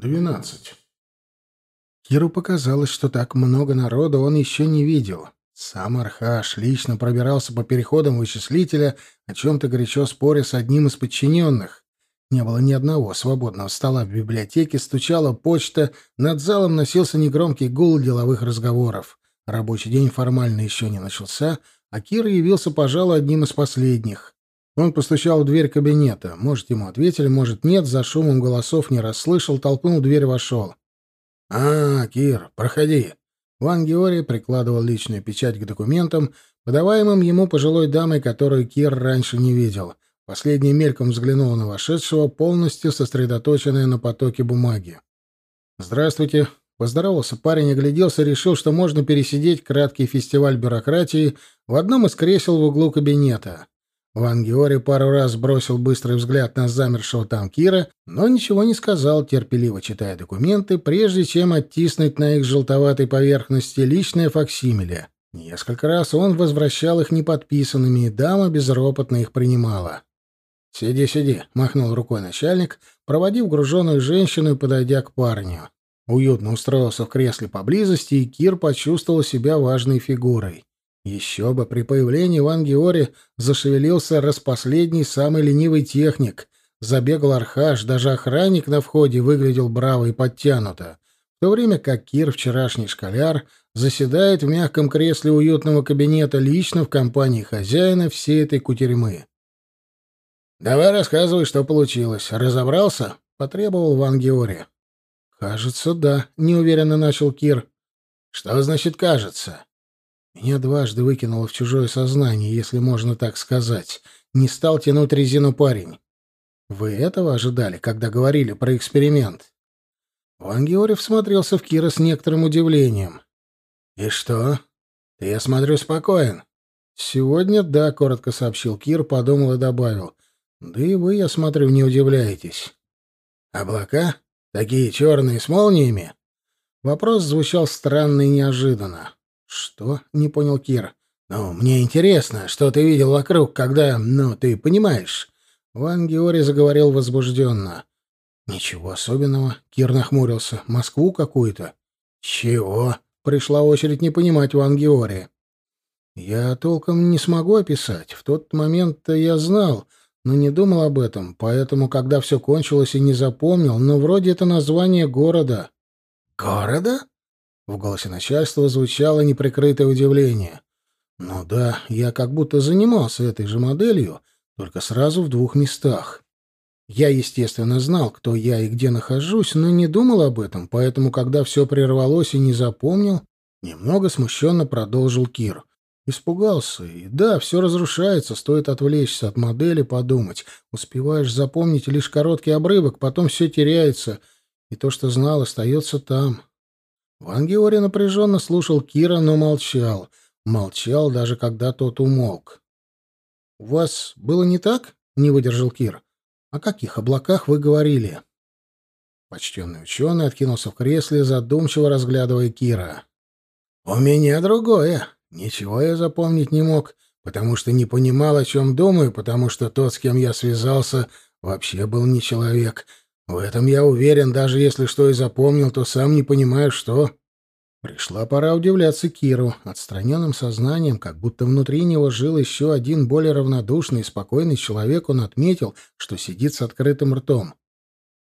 Двенадцать. Киру показалось, что так много народа он еще не видел. Сам Архаш лично пробирался по переходам вычислителя, о чем-то горячо споря с одним из подчиненных. Не было ни одного свободного стола в библиотеке, стучала почта, над залом носился негромкий гул деловых разговоров. Рабочий день формально еще не начался, а Кир явился, пожалуй, одним из последних. Он постучал в дверь кабинета. Может, ему ответили, может, нет. За шумом голосов не расслышал, толкнул дверь, вошел. «А, Кир, проходи». Ван Георгий прикладывал личную печать к документам, подаваемым ему пожилой дамой, которую Кир раньше не видел. Последний мельком взглянул на вошедшего, полностью сосредоточенная на потоке бумаги. «Здравствуйте». Поздоровался парень, огляделся, решил, что можно пересидеть краткий фестиваль бюрократии в одном из кресел в углу кабинета. Ван Геори пару раз бросил быстрый взгляд на замершего там Кира, но ничего не сказал, терпеливо читая документы, прежде чем оттиснуть на их желтоватой поверхности личное факсимиле. Несколько раз он возвращал их неподписанными, и дама безропотно их принимала. «Сиди, сиди», — махнул рукой начальник, проводив груженную женщину и подойдя к парню. Уютно устроился в кресле поблизости, и Кир почувствовал себя важной фигурой. Еще бы, при появлении Ван Геори зашевелился распоследний самый ленивый техник. Забегал архаш, даже охранник на входе выглядел браво и подтянуто. В то время как Кир, вчерашний школяр, заседает в мягком кресле уютного кабинета лично в компании хозяина всей этой кутерьмы. «Давай рассказывай, что получилось. Разобрался?» — потребовал Ван Геори. «Кажется, да», — неуверенно начал Кир. «Что значит «кажется»?» Меня дважды выкинуло в чужое сознание, если можно так сказать. Не стал тянуть резину парень. Вы этого ожидали, когда говорили про эксперимент? Ван Георгиев смотрелся в Кира с некоторым удивлением. «И что? Ты, я смотрю, спокоен». «Сегодня да», — коротко сообщил Кир, подумал и добавил. «Да и вы, я смотрю, не удивляетесь». «Облака? Такие черные с молниями?» Вопрос звучал странно и неожиданно. «Что?» — не понял Кир. «Ну, мне интересно, что ты видел вокруг, когда... Ну, ты понимаешь...» Ван Георгий заговорил возбужденно. «Ничего особенного», — Кир нахмурился. «Москву какую-то». «Чего?» — пришла очередь не понимать Ван Георгия. «Я толком не смогу описать. В тот момент я знал, но не думал об этом, поэтому, когда все кончилось и не запомнил, но вроде это название города». «Города?» В голосе начальства звучало неприкрытое удивление. «Ну да, я как будто занимался этой же моделью, только сразу в двух местах. Я, естественно, знал, кто я и где нахожусь, но не думал об этом, поэтому, когда все прервалось и не запомнил, немного смущенно продолжил Кир. Испугался, и да, все разрушается, стоит отвлечься от модели, подумать. Успеваешь запомнить лишь короткий обрывок, потом все теряется, и то, что знал, остается там. Ван Георгий напряженно слушал Кира, но молчал. Молчал, даже когда тот умолк. — У вас было не так? — не выдержал Кир. — О каких облаках вы говорили? Почтенный ученый откинулся в кресле, задумчиво разглядывая Кира. — У меня другое. Ничего я запомнить не мог, потому что не понимал, о чем думаю, потому что тот, с кем я связался, вообще был не человек, в этом я уверен, даже если что и запомнил, то сам не понимаю, что. Пришла пора удивляться Киру. Отстраненным сознанием, как будто внутри него жил еще один более равнодушный и спокойный человек, он отметил, что сидит с открытым ртом.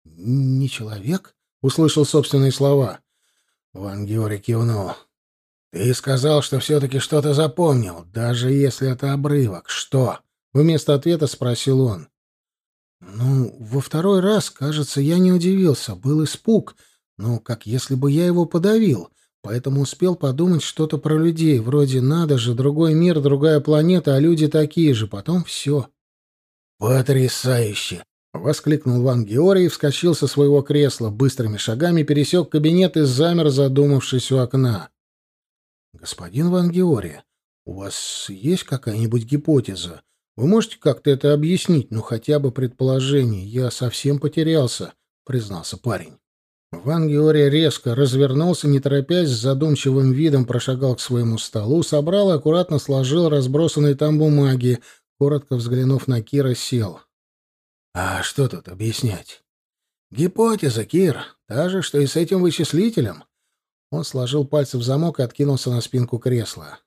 «Не человек?» — услышал собственные слова. Ван Георгий кивнул. «Ты сказал, что все-таки что-то запомнил, даже если это обрывок. Что?» — вместо ответа спросил он. Ну, во второй раз, кажется, я не удивился. Был испуг. Ну, как если бы я его подавил. Поэтому успел подумать что-то про людей. Вроде «надо же, другой мир, другая планета, а люди такие же». Потом все. «Потрясающе!» — воскликнул Ван и вскочил со своего кресла. Быстрыми шагами пересек кабинет и замер, задумавшись у окна. «Господин Ван Георгий, у вас есть какая-нибудь гипотеза? Вы можете как-то это объяснить, ну хотя бы предположение? Я совсем потерялся, признался парень. Ван Георгий резко развернулся, не торопясь, с задумчивым видом прошагал к своему столу, собрал и аккуратно сложил разбросанные там бумаги, коротко взглянув на Кира, сел. «А что тут объяснять? Гипотеза, Кир, та же, что и с этим вычислителем. Он сложил пальцы в замок и откинулся на спинку кресла.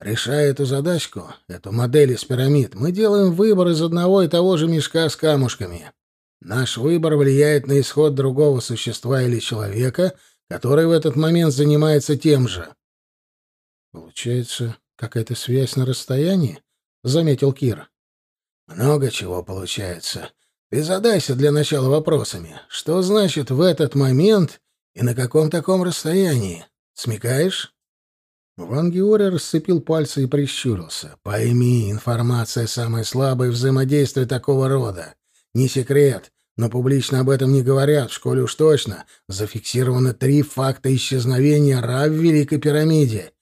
Решая эту задачку, эту модель из пирамид, мы делаем выбор из одного и того же мешка с камушками. Наш выбор влияет на исход другого существа или человека, который в этот момент занимается тем же. Получается, какая-то связь на расстоянии? заметил Кир. Много чего получается. Ты задайся для начала вопросами. Что значит в этот момент и на каком таком расстоянии? Смекаешь? Ван Геори расцепил пальцы и прищурился. «Пойми, информация — самое слабое взаимодействие такого рода. Не секрет, но публично об этом не говорят, в школе уж точно. Зафиксировано три факта исчезновения Ра в Великой пирамиде.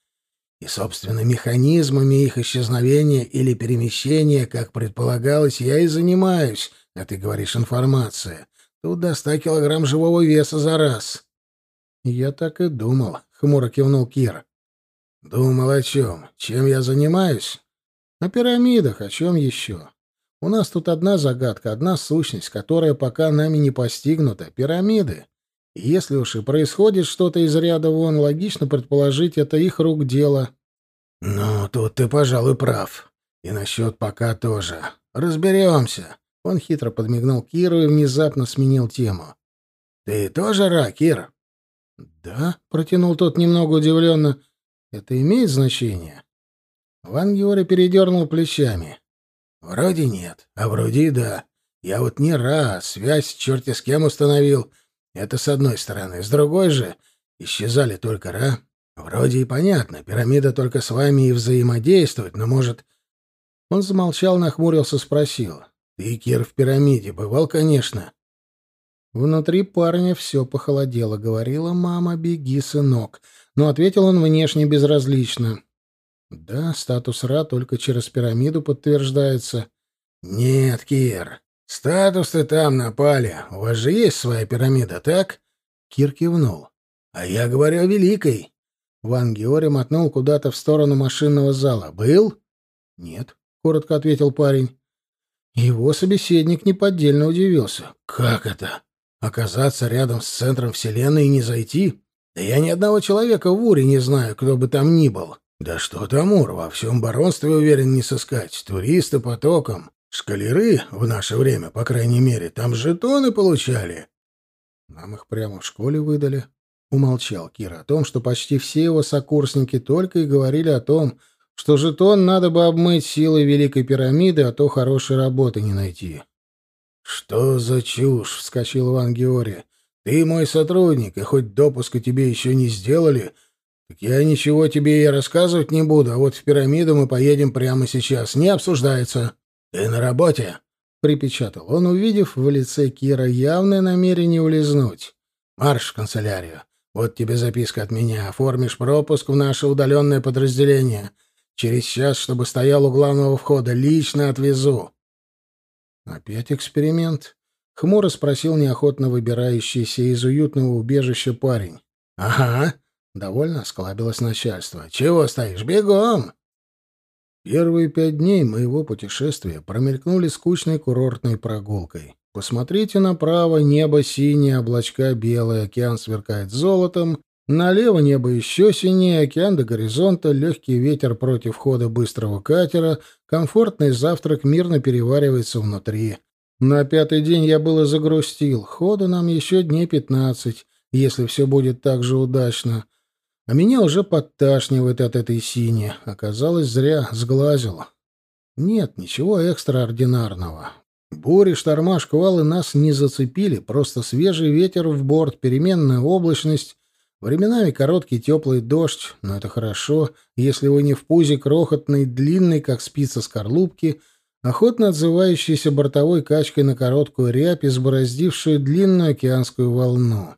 И, собственно, механизмами их исчезновения или перемещения, как предполагалось, я и занимаюсь, а ты говоришь информация. Тут до ста килограмм живого веса за раз». «Я так и думал», — хмуро кивнул Кир. Думал о чем? Чем я занимаюсь? О пирамидах, о чем еще? У нас тут одна загадка, одна сущность, которая пока нами не постигнута — пирамиды. И если уж и происходит что-то из ряда вон, логично предположить, это их рук дело. Ну, тут ты, пожалуй, прав. И насчет пока тоже. Разберемся. Он хитро подмигнул Киру и внезапно сменил тему. «Ты тоже Ра, Кир?» «Да», — протянул тот немного удивленно. Это имеет значение? Ван Геори передернул плечами. Вроде нет, а вроде и да. Я вот не раз связь черти с кем установил. Это с одной стороны. С другой же исчезали только Ра. Вроде и понятно, пирамида только с вами и взаимодействует, но, может... Он замолчал, нахмурился, спросил. «Ты, Кир, в пирамиде бывал, конечно?» Внутри парня все похолодело. Говорила мама, беги, сынок но ответил он внешне безразлично. Да, статус Ра только через пирамиду подтверждается. Нет, Кир, статус ты там напали. У вас же есть своя пирамида, так? Кир кивнул. А я говорю о великой. Ван Геори мотнул куда-то в сторону машинного зала. Был? Нет, коротко ответил парень. Его собеседник неподдельно удивился. Как это? Оказаться рядом с центром Вселенной и не зайти? Да я ни одного человека в Уре не знаю, кто бы там ни был. Да что там Ур, во всем баронстве уверен не сыскать. Туристы потоком. Шкалеры в наше время, по крайней мере, там жетоны получали. Нам их прямо в школе выдали. Умолчал Кира о том, что почти все его сокурсники только и говорили о том, что жетон надо бы обмыть силой Великой пирамиды, а то хорошей работы не найти. «Что за чушь?» — вскочил Иван Георгий. Ты мой сотрудник, и хоть допуска тебе еще не сделали, так я ничего тебе и рассказывать не буду, а вот в пирамиду мы поедем прямо сейчас. Не обсуждается. Ты на работе?» — припечатал он, увидев в лице Кира явное намерение улизнуть. «Марш в канцелярию. Вот тебе записка от меня. Оформишь пропуск в наше удаленное подразделение. Через час, чтобы стоял у главного входа, лично отвезу». «Опять эксперимент?» — хмуро спросил неохотно выбирающийся из уютного убежища парень. «Ага», — довольно осклабилось начальство. «Чего стоишь? Бегом!» Первые пять дней моего путешествия промелькнули скучной курортной прогулкой. Посмотрите направо, небо синее, облачка белые, океан сверкает золотом, налево небо еще синее, океан до горизонта, легкий ветер против хода быстрого катера, комфортный завтрак мирно переваривается внутри. На пятый день я было загрустил. Ходу нам еще дней пятнадцать, если все будет так же удачно. А меня уже подташнивает от этой сини. Оказалось, зря сглазил. Нет, ничего экстраординарного. Бури, шторма, шквалы нас не зацепили, просто свежий ветер в борт, переменная облачность, временами короткий теплый дождь, но это хорошо, если вы не в пузе крохотной, длинной, как спица скорлупки — охотно отзывающейся бортовой качкой на короткую рябь, избороздившую длинную океанскую волну.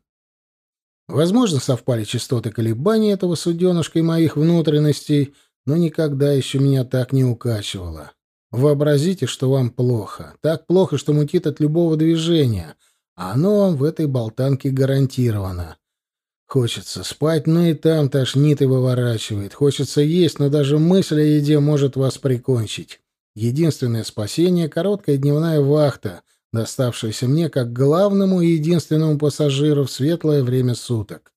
Возможно, совпали частоты колебаний этого суденышка и моих внутренностей, но никогда еще меня так не укачивало. Вообразите, что вам плохо. Так плохо, что мутит от любого движения, а оно вам в этой болтанке гарантировано. Хочется спать, но и там тошнит и выворачивает. Хочется есть, но даже мысль о еде может вас прикончить. Единственное спасение — короткая дневная вахта, доставшееся мне как главному и единственному пассажиру в светлое время суток.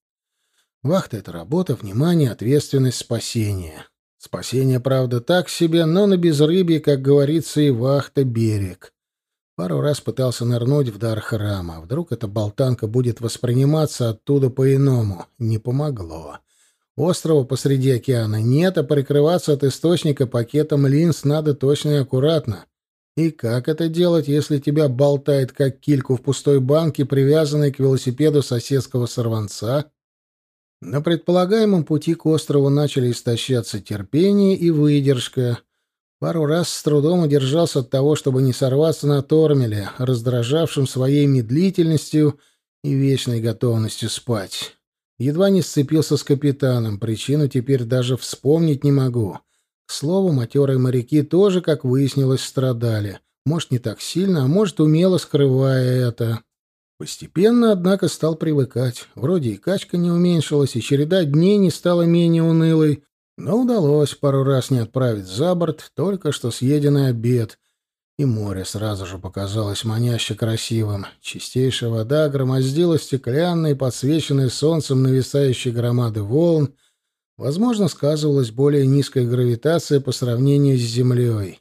Вахта — это работа, внимание, ответственность, спасение. Спасение, правда, так себе, но на безрыбье, как говорится, и вахта — берег. Пару раз пытался нырнуть в дар храма. Вдруг эта болтанка будет восприниматься оттуда по-иному. Не помогло. Острова посреди океана нет, а прикрываться от источника пакетом линз надо точно и аккуратно. И как это делать, если тебя болтает, как кильку в пустой банке, привязанной к велосипеду соседского сорванца? На предполагаемом пути к острову начали истощаться терпение и выдержка. Пару раз с трудом удержался от того, чтобы не сорваться на тормеле, раздражавшим своей медлительностью и вечной готовностью спать. Едва не сцепился с капитаном, причину теперь даже вспомнить не могу. К слову, матерые моряки тоже, как выяснилось, страдали. Может, не так сильно, а может, умело скрывая это. Постепенно, однако, стал привыкать. Вроде и качка не уменьшилась, и череда дней не стала менее унылой, но удалось пару раз не отправить за борт только что съеденный обед, и море сразу же показалось маняще красивым. Чистейшая вода громоздила стеклянные, подсвеченные солнцем нависающие громады волн. Возможно, сказывалась более низкая гравитация по сравнению с землей.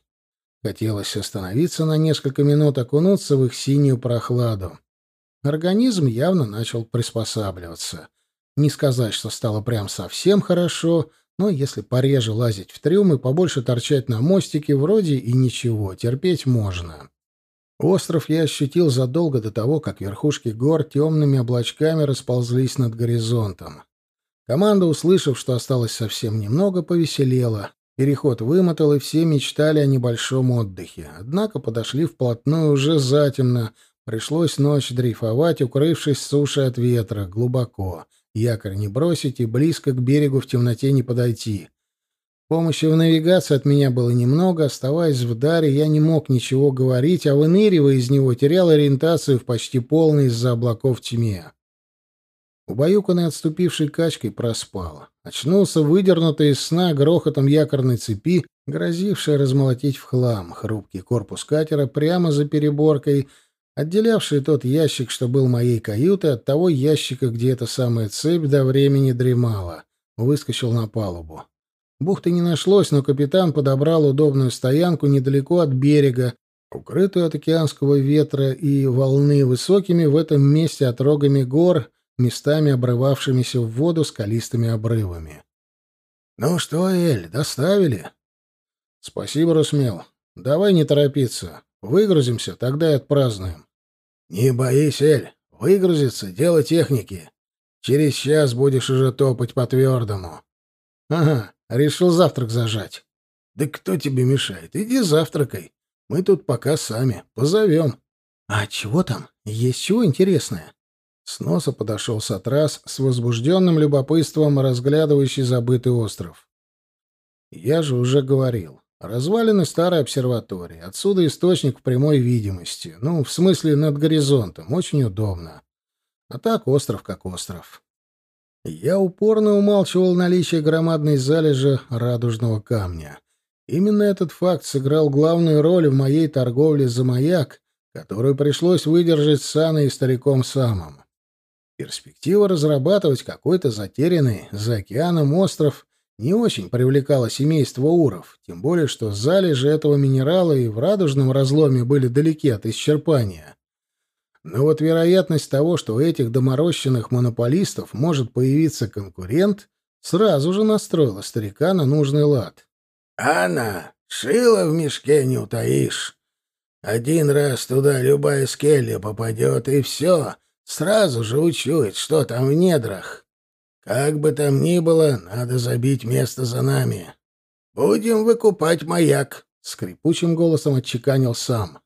Хотелось остановиться на несколько минут, окунуться в их синюю прохладу. Организм явно начал приспосабливаться. Не сказать, что стало прям совсем хорошо, но если пореже лазить в трюм и побольше торчать на мостике, вроде и ничего, терпеть можно. Остров я ощутил задолго до того, как верхушки гор темными облачками расползлись над горизонтом. Команда, услышав, что осталось совсем немного, повеселела. Переход вымотал, и все мечтали о небольшом отдыхе. Однако подошли вплотную уже затемно. Пришлось ночь дрейфовать, укрывшись суши от ветра, глубоко. Якорь не бросить и близко к берегу в темноте не подойти. Помощи в навигации от меня было немного, оставаясь в даре, я не мог ничего говорить, а выныривая из него, терял ориентацию в почти полной из-за облаков тьме. Убаюканный отступившей качкой проспал. Очнулся выдернутый из сна грохотом якорной цепи, грозившей размолотить в хлам. Хрупкий корпус катера прямо за переборкой — отделявший тот ящик, что был моей каютой, от того ящика, где эта самая цепь до времени дремала. Выскочил на палубу. Бухты не нашлось, но капитан подобрал удобную стоянку недалеко от берега, укрытую от океанского ветра и волны высокими в этом месте отрогами гор, местами обрывавшимися в воду скалистыми обрывами. «Ну что, Эль, доставили?» «Спасибо, Русмел. Давай не торопиться. Выгрузимся, тогда и отпразднуем». «Не боись, Эль, выгрузиться — дело техники. Через час будешь уже топать по-твердому». «Ага, решил завтрак зажать». «Да кто тебе мешает? Иди завтракай. Мы тут пока сами. Позовем». «А чего там? Есть чего интересное?» С носа подошел Сатрас с возбужденным любопытством, разглядывающий забытый остров. «Я же уже говорил. Развалины старой обсерватории. Отсюда источник в прямой видимости. Ну, в смысле, над горизонтом. Очень удобно. А так остров как остров. Я упорно умалчивал наличие громадной залежи радужного камня. Именно этот факт сыграл главную роль в моей торговле за маяк, которую пришлось выдержать с Анной и стариком самым. Перспектива разрабатывать какой-то затерянный за океаном остров не очень привлекало семейство уров, тем более что залежи этого минерала и в радужном разломе были далеки от исчерпания. Но вот вероятность того, что у этих доморощенных монополистов может появиться конкурент, сразу же настроила старика на нужный лад. «Анна, шила в мешке не утаишь. Один раз туда любая скелья попадет, и все, сразу же учует, что там в недрах. Как бы там ни было, надо забить место за нами. Будем выкупать маяк, скрипучим голосом отчеканил сам.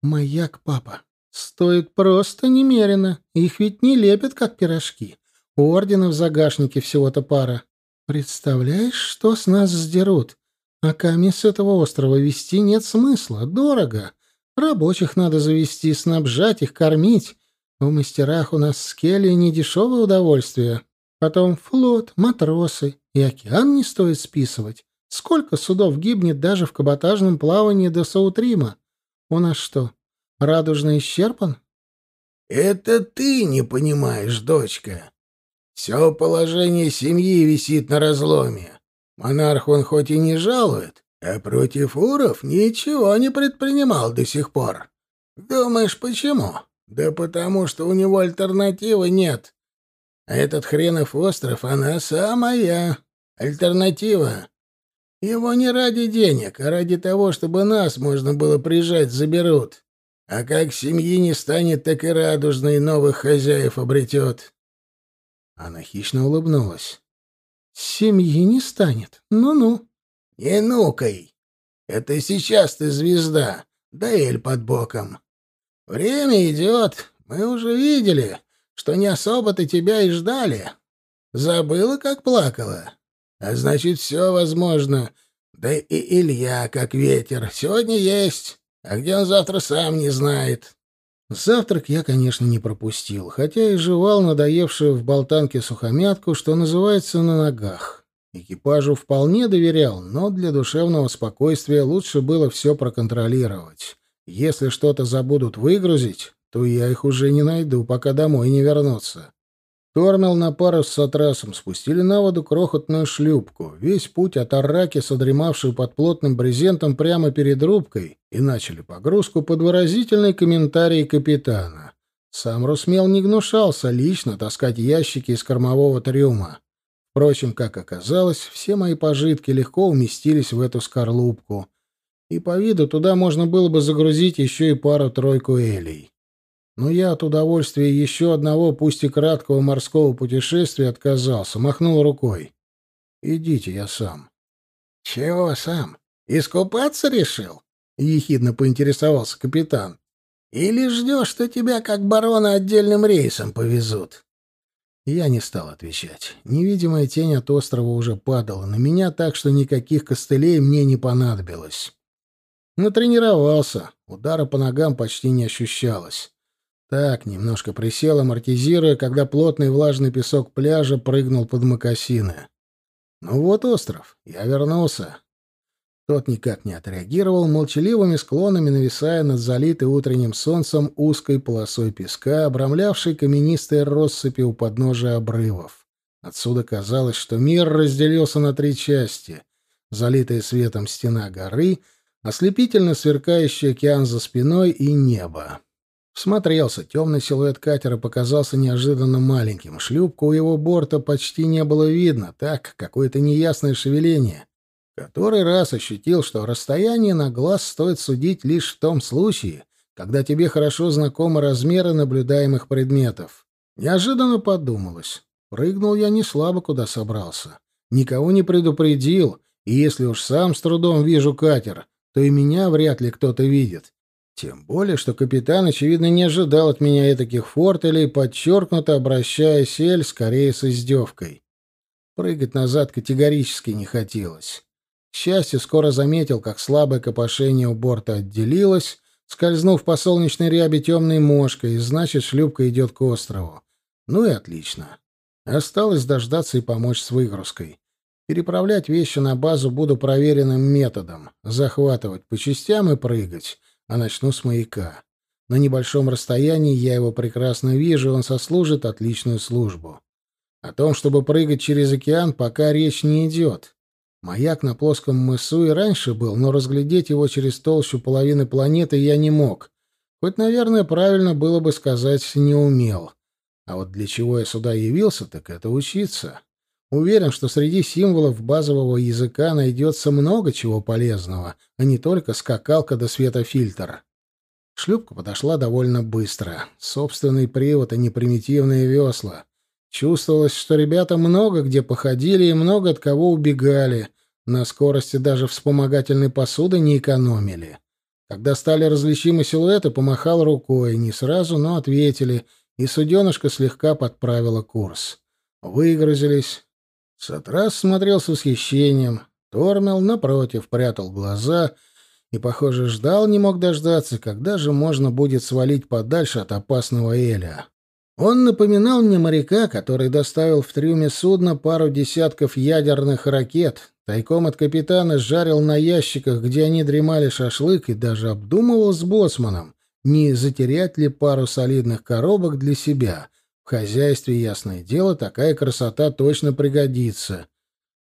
Маяк, папа, стоит просто немерено. Их ведь не лепят как пирожки. Ордены в загашнике всего-то пара. Представляешь, что с нас сдерут? А камень с этого острова вести нет смысла, дорого. Рабочих надо завести, снабжать их, кормить. В мастерах у нас скелли не дешевое удовольствие. Потом флот, матросы. И океан не стоит списывать. Сколько судов гибнет даже в каботажном плавании до Саутрима? У нас что, радужно исчерпан? Это ты не понимаешь, дочка. Все положение семьи висит на разломе. Монарх он хоть и не жалует, а против уров ничего не предпринимал до сих пор. Думаешь, почему? Да потому что у него альтернативы нет. А этот хренов остров, она самая альтернатива. Его не ради денег, а ради того, чтобы нас можно было прижать, заберут. А как семьи не станет, так и радужный новых хозяев обретет. Она хищно улыбнулась. Семьи не станет. Ну-ну. Не нукай. Это сейчас ты звезда, да эль под боком. Время идет. Мы уже видели, что не особо-то тебя и ждали. Забыла, как плакала? А значит, все возможно. Да и Илья, как ветер, сегодня есть, а где он завтра сам не знает. Завтрак я, конечно, не пропустил, хотя и жевал надоевшую в болтанке сухомятку, что называется, на ногах. Экипажу вполне доверял, но для душевного спокойствия лучше было все проконтролировать. Если что-то забудут выгрузить, то я их уже не найду, пока домой не вернутся. Тормел на пару с Сатрасом спустили на воду крохотную шлюпку. Весь путь от Арраки, содремавшую под плотным брезентом прямо перед рубкой, и начали погрузку под выразительный комментарий капитана. Сам Русмел не гнушался лично таскать ящики из кормового трюма. Впрочем, как оказалось, все мои пожитки легко уместились в эту скорлупку. И по виду туда можно было бы загрузить еще и пару-тройку элей но я от удовольствия еще одного, пусть и краткого морского путешествия отказался, махнул рукой. «Идите, я сам». «Чего сам? Искупаться решил?» — ехидно поинтересовался капитан. «Или ждешь, что тебя, как барона, отдельным рейсом повезут?» Я не стал отвечать. Невидимая тень от острова уже падала на меня, так что никаких костылей мне не понадобилось. Натренировался, удара по ногам почти не ощущалось. Так, немножко присел, амортизируя, когда плотный влажный песок пляжа прыгнул под мокасины. Ну вот остров. Я вернулся. Тот никак не отреагировал, молчаливыми склонами нависая над залитой утренним солнцем узкой полосой песка, обрамлявшей каменистые россыпи у подножия обрывов. Отсюда казалось, что мир разделился на три части. Залитая светом стена горы, ослепительно сверкающий океан за спиной и небо. Всмотрелся. Темный силуэт катера показался неожиданно маленьким. Шлюпку у его борта почти не было видно. Так, какое-то неясное шевеление. Который раз ощутил, что расстояние на глаз стоит судить лишь в том случае, когда тебе хорошо знакомы размеры наблюдаемых предметов. Неожиданно подумалось. Прыгнул я не слабо, куда собрался. Никого не предупредил, и если уж сам с трудом вижу катер, то и меня вряд ли кто-то видит. Тем более, что капитан, очевидно, не ожидал от меня таких фортелей, подчеркнуто обращаясь Эль скорее с издевкой. Прыгать назад категорически не хотелось. К счастью, скоро заметил, как слабое копошение у борта отделилось, скользнув по солнечной рябе темной мошкой, и значит, шлюпка идет к острову. Ну и отлично. Осталось дождаться и помочь с выгрузкой. Переправлять вещи на базу буду проверенным методом. Захватывать по частям и прыгать а начну с маяка. На небольшом расстоянии я его прекрасно вижу, он сослужит отличную службу. О том, чтобы прыгать через океан, пока речь не идет. Маяк на плоском мысу и раньше был, но разглядеть его через толщу половины планеты я не мог. Хоть, наверное, правильно было бы сказать, не умел. А вот для чего я сюда явился, так это учиться. Уверен, что среди символов базового языка найдется много чего полезного, а не только скакалка до да светофильтр. Шлюпка подошла довольно быстро. Собственный привод и непримитивные весла. Чувствовалось, что ребята много где походили и много от кого убегали. На скорости даже вспомогательной посуды не экономили. Когда стали различимы силуэты, помахал рукой. Не сразу, но ответили, и суденышко слегка подправило курс. Выгрузились, Сатрас смотрел с восхищением. Тормел, напротив, прятал глаза и, похоже, ждал, не мог дождаться, когда же можно будет свалить подальше от опасного Эля. Он напоминал мне моряка, который доставил в трюме судна пару десятков ядерных ракет, тайком от капитана жарил на ящиках, где они дремали шашлык, и даже обдумывал с боцманом, не затерять ли пару солидных коробок для себя. В хозяйстве, ясное дело, такая красота точно пригодится.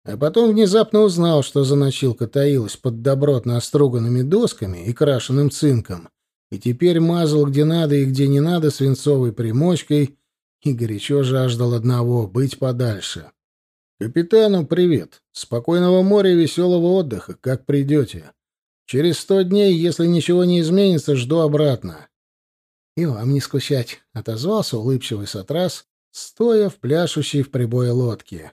А потом внезапно узнал, что за ночилка таилась под добротно оструганными досками и крашеным цинком, и теперь мазал где надо и где не надо свинцовой примочкой и горячо жаждал одного — быть подальше. «Капитану привет. Спокойного моря и веселого отдыха. Как придете. Через сто дней, если ничего не изменится, жду обратно». «И вам не скучать», — отозвался улыбчивый Сатрас, стоя в пляшущей в прибое лодке.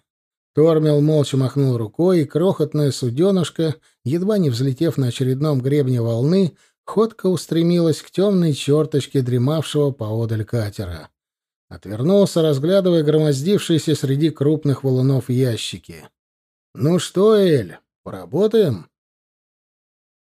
Тормел молча махнул рукой, и крохотная суденышко, едва не взлетев на очередном гребне волны, ходко устремилась к темной черточке дремавшего поодаль катера. Отвернулся, разглядывая громоздившиеся среди крупных валунов ящики. «Ну что, Эль, поработаем?»